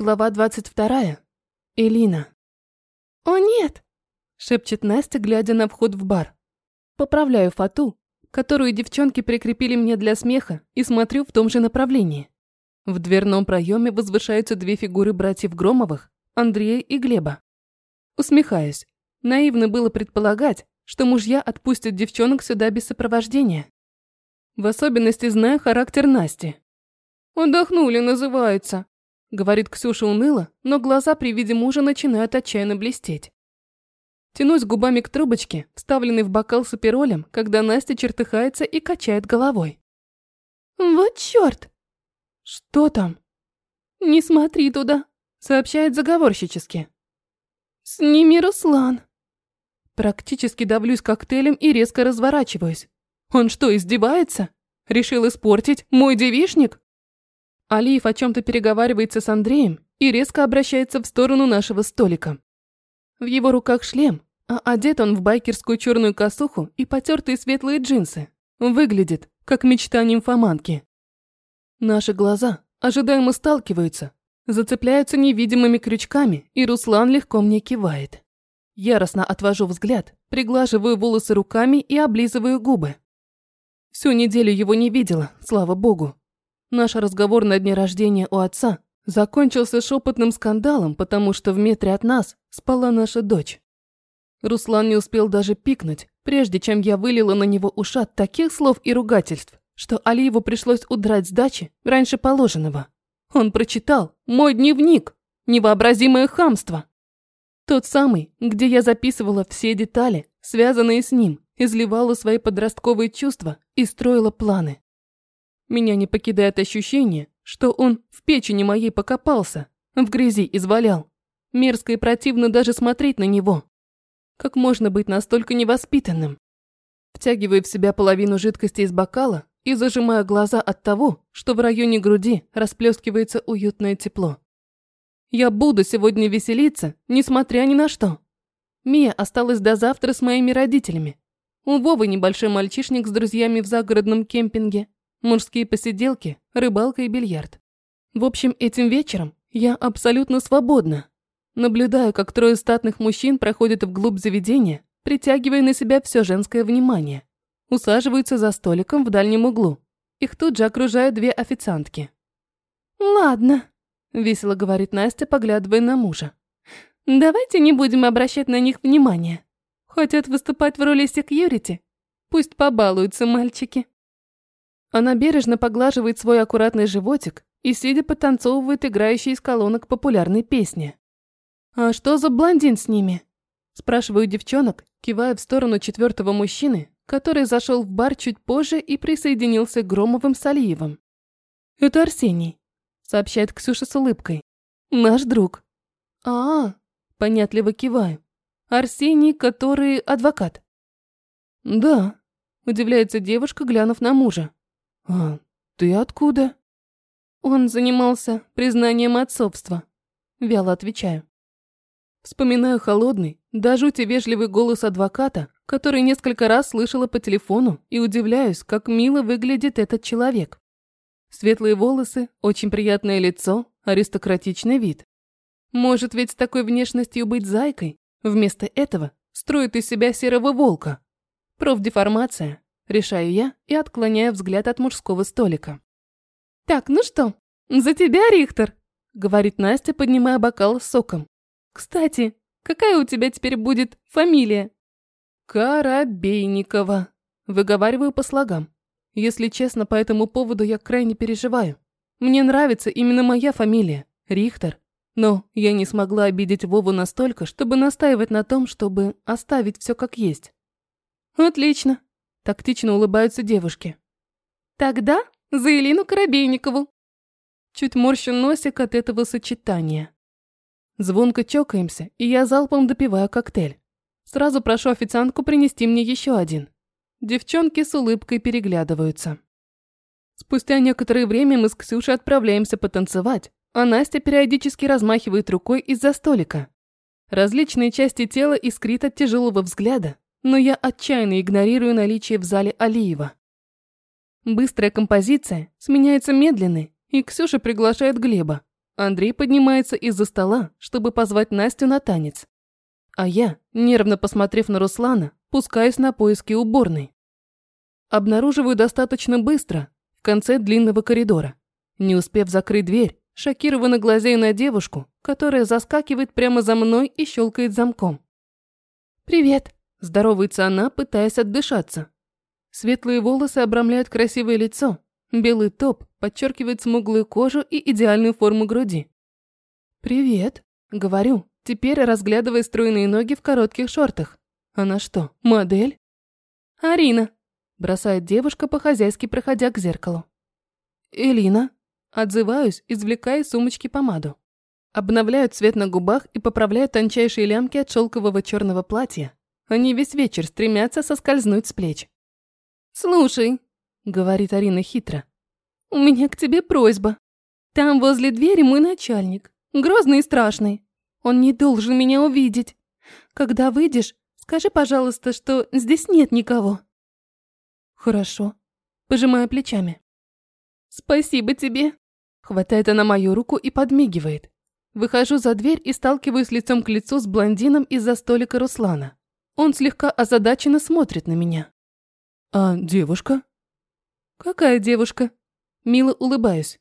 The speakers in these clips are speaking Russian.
Глава 22. Элина. «О нет!» – шепчет Настя, глядя на вход в бар. Поправляю фату, которую девчонки прикрепили мне для смеха, и смотрю в том же направлении. В дверном проеме возвышаются две фигуры братьев Громовых, Андрея и Глеба. Усмехаюсь. Наивно было предполагать, что мужья отпустят девчонок сюда без сопровождения. В особенности зная характер Насти. «Отдохнули, называется», — говорит Ксюша уныло, но глаза при виде мужа начинают отчаянно блестеть. Тянусь губами к трубочке, вставленной в бокал с аперолем, когда Настя чертыхается и качает головой. «Вот чёрт!» «Что там?» «Не смотри туда», — сообщает заговорщически. «Сними, Руслан!» Практически давлюсь коктейлем и резко разворачиваюсь. Он что, издевается? Решил испортить мой девишник? Алиев о чем-то переговаривается с Андреем и резко обращается в сторону нашего столика. В его руках шлем, а одет он в байкерскую черную косуху и потертые светлые джинсы. Выглядит, как мечта нимфоманки. Наши глаза ожидаемо сталкиваются, зацепляются невидимыми крючками, и Руслан легко мне кивает. Яростно отвожу взгляд, приглаживаю волосы руками и облизываю губы. Всю неделю его не видела, слава богу. Наш разговор на дне рождения у отца закончился шепотным скандалом, потому что в метре от нас спала наша дочь. Руслан не успел даже пикнуть, прежде чем я вылила на него ушат таких слов и ругательств, что Алиеву пришлось удрать с дачи раньше положенного. Он прочитал мой дневник, невообразимое хамство. Тот самый, где я записывала все детали, связанные с ним, изливала свои подростковые чувства и строила планы. Меня не покидает ощущение, что он в печени моей покопался, в грязи извалял. Мерзко и противно даже смотреть на него. Как можно быть настолько невоспитанным? Втягиваю в себя половину жидкости из бокала и зажимаю глаза от того, что в районе груди расплескивается уютное тепло. Я буду сегодня веселиться, несмотря ни на что. Мия осталась до завтра с моими родителями. У Вовы небольшой мальчишник с друзьями в загородном кемпинге, мужские посиделки, рыбалка и бильярд. В общем, этим вечером я абсолютно свободна. Наблюдаю, как трое статных мужчин проходят вглубь заведения, притягивая на себя все женское внимание. Усаживаются за столиком в дальнем углу. Их тут же окружают две официантки. «Ладно», – весело говорит Настя, поглядывая на мужа. «Давайте не будем обращать на них внимания. Хотят выступать в роли секьюрити? Пусть побалуются мальчики». Она бережно поглаживает свой аккуратный животик и, сидя, потанцовывает играющие из колонок популярной песни. «А что за блондин с ними?» Спрашиваю девчонок, кивая в сторону четвертого мужчины, который зашел в бар чуть позже и присоединился к Громовым с Алиевым. «Это Арсений», — сообщает Ксюша с улыбкой. «Наш друг». «А, -а понятливо киваю. Арсений, который адвокат». «Да», — удивляется девушка, глянув на мужа. «А ты откуда?» Он занимался признанием отцовства. Вяло отвечаю. Вспоминаю холодный, до жути вежливый голос адвоката, который несколько раз слышала по телефону, и удивляюсь, как мило выглядит этот человек. Светлые волосы, очень приятное лицо, аристократичный вид. Может ведь с такой внешностью быть зайкой? Вместо этого строит из себя серого волка. Профдеформация, решаю я и отклоняю взгляд от мужского столика. «Так, ну что, за тебя, Рихтер?» – говорит Настя, поднимая бокал с соком. «Кстати, какая у тебя теперь будет фамилия?» «Коробейникова», – выговариваю по слогам. Если честно, по этому поводу я крайне переживаю. Мне нравится именно моя фамилия – Рихтер. Но я не смогла обидеть Вову настолько, чтобы настаивать на том, чтобы оставить все как есть. «Отлично», Тактично улыбаются девушки. Тогда за Элину Коробейникову. Чуть морщу носик от этого сочетания. Звонко чокаемся, и я залпом допиваю коктейль. Сразу прошу официантку принести мне еще один. Девчонки с улыбкой переглядываются. Спустя некоторое время мы с Ксюшей отправляемся потанцевать, а Настя периодически размахивает рукой из-за столика. Различные части тела искрит от тяжелого взгляда, но я отчаянно игнорирую наличие в зале Алиева. Быстрая композиция сменяется медленной, и Ксюша приглашает Глеба. Андрей поднимается из-за стола, чтобы позвать Настю на танец. А я, нервно посмотрев на Руслана, пускаюсь на поиски уборной. Обнаруживаю достаточно быстро, в конце длинного коридора. Не успев закрыть дверь, шокированно глазею на девушку, которая заскакивает прямо за мной и щелкает замком. «Привет!» – здоровается она, пытаясь отдышаться. Светлые волосы обрамляют красивое лицо, белый топ подчеркивает смуглую кожу и идеальную форму груди. «Привет!» – говорю, теперь разглядывая стройные ноги в коротких шортах. Она что, модель? «Арина!» – бросает девушка, по-хозяйски проходя к зеркалу. «Элина?» – отзываюсь, извлекая из сумочки помаду. Обновляю цвет на губах и поправляю тончайшие лямки от шелкового черного платья. Они весь вечер стремятся соскользнуть с плеч. «Слушай», — говорит Арина хитро, — «у меня к тебе просьба. Там возле двери мой начальник, грозный и страшный. Он не должен меня увидеть. Когда выйдешь, скажи, пожалуйста, что здесь нет никого». «Хорошо», — пожимая плечами. «Спасибо тебе», — хватает она мою руку и подмигивает. Выхожу за дверь и сталкиваюсь лицом к лицу с блондином из-за столика Руслана. Он слегка озадаченно смотрит на меня. «А девушка?» «Какая девушка?» Мило улыбаюсь.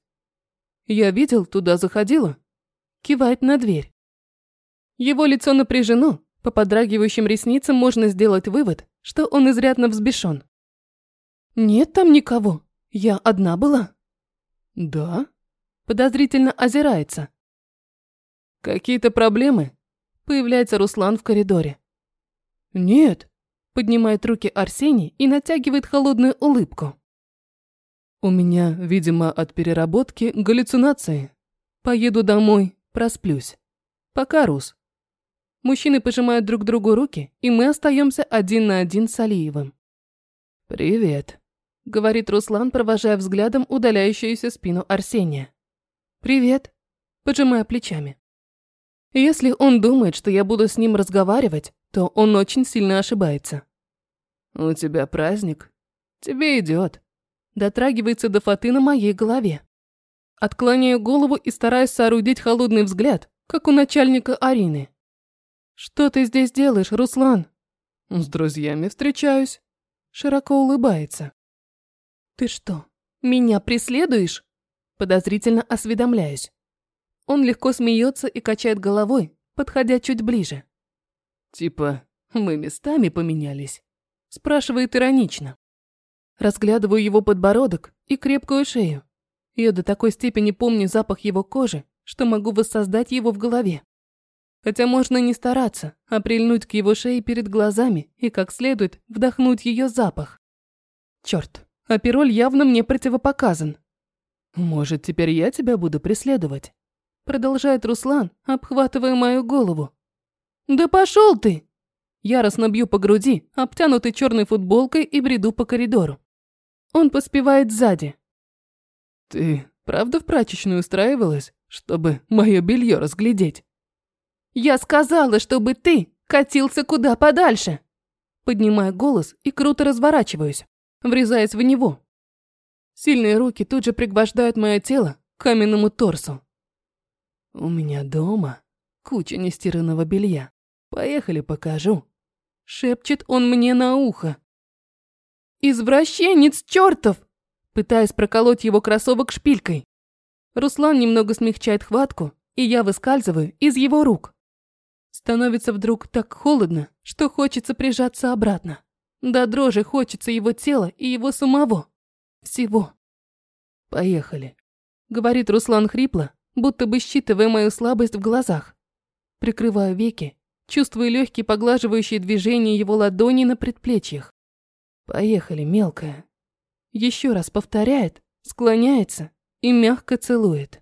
«Я видел, туда заходила». Кивает на дверь. Его лицо напряжено, по подрагивающим ресницам можно сделать вывод, что он изрядно взбешен. «Нет там никого. Я одна была». «Да?» Подозрительно озирается. «Какие-то проблемы?» Появляется Руслан в коридоре. «Нет», – поднимает руки Арсений и натягивает холодную улыбку. «У меня, видимо, от переработки галлюцинации. Поеду домой, просплюсь. Пока, Рус». Мужчины пожимают друг другу руки, и мы остаемся один на один с Алиевым. «Привет», – говорит Руслан, провожая взглядом удаляющуюся спину Арсения. «Привет», – поджимая плечами. Если он думает, что я буду с ним разговаривать, то он очень сильно ошибается. «У тебя праздник? Тебе идет. Дотрагивается до фаты на моей голове. Отклоняю голову и стараюсь соорудить холодный взгляд, как у начальника Арины. «Что ты здесь делаешь, Руслан?» «С друзьями встречаюсь». Широко улыбается. «Ты что, меня преследуешь?» Подозрительно осведомляюсь. Он легко смеется и качает головой, подходя чуть ближе. «Типа, мы местами поменялись?» Спрашивает иронично. Разглядываю его подбородок и крепкую шею. Я до такой степени помню запах его кожи, что могу воссоздать его в голове. Хотя можно не стараться, а прильнуть к его шее перед глазами и как следует вдохнуть ее запах. Черт, а пироль явно мне противопоказан. Может, теперь я тебя буду преследовать? Продолжает Руслан, обхватывая мою голову. «Да пошел ты!» Яростно бью по груди, обтянутой черной футболкой и бреду по коридору. Он поспевает сзади. «Ты правда в прачечную устраивалась, чтобы мое белье разглядеть?» «Я сказала, чтобы ты катился куда подальше!» Поднимаю голос и круто разворачиваюсь, врезаясь в него. Сильные руки тут же пригвождают мое тело к каменному торсу. У меня дома куча нестиранного белья. Поехали, покажу. Шепчет он мне на ухо. Извращенец чертов! Пытаясь проколоть его кроссовок шпилькой. Руслан немного смягчает хватку, и я выскальзываю из его рук. Становится вдруг так холодно, что хочется прижаться обратно. До дрожи хочется его тела и его самого. Всего. «Поехали», — говорит Руслан хрипло, будто бы считывая мою слабость в глазах. Прикрываю веки, чувствую легкие поглаживающие движения его ладони на предплечьях. «Поехали, мелкая». Еще раз повторяет, склоняется и мягко целует.